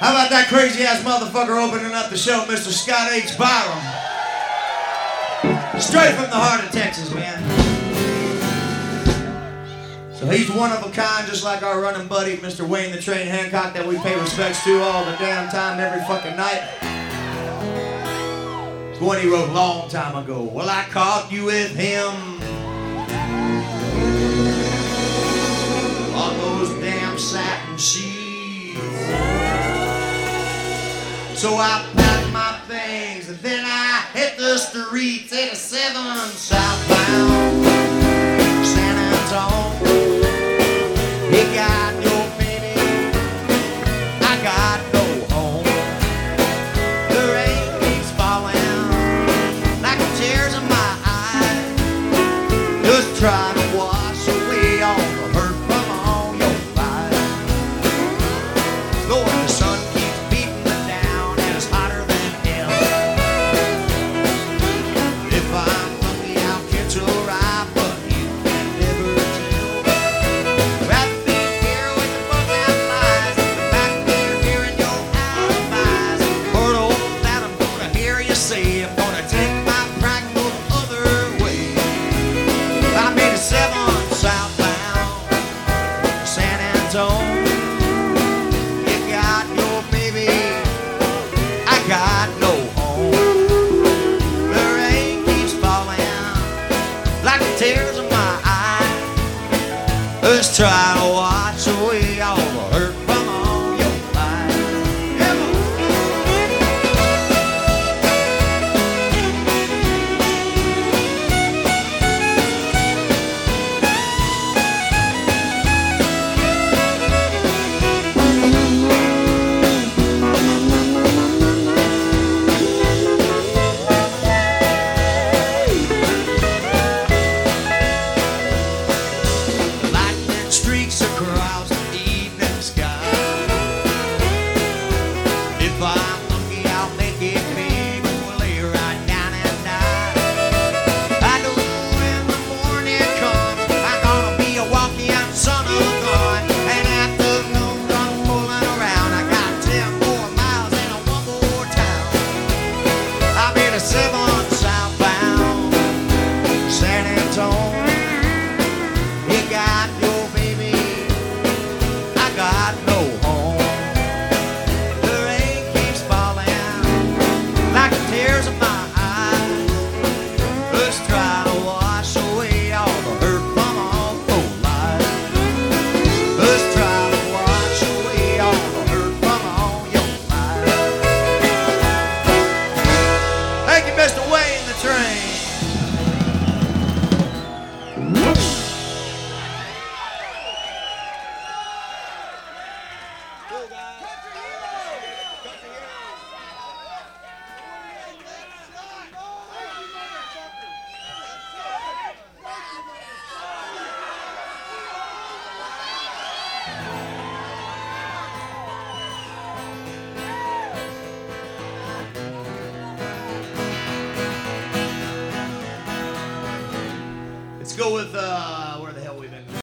How about that crazy ass motherfucker opening up the show, Mr. Scott H. Biram? Straight from the heart of Texas, man. So he's one of a kind, just like our running buddy, Mr. Wayne the Train Hancock, that we pay respects to all the damn time, every fucking night. It's one he wrote long time ago. Well, I caught you with him. So I packed my things and then I hit the streets in a seven south. try to walk. Let's go with uh,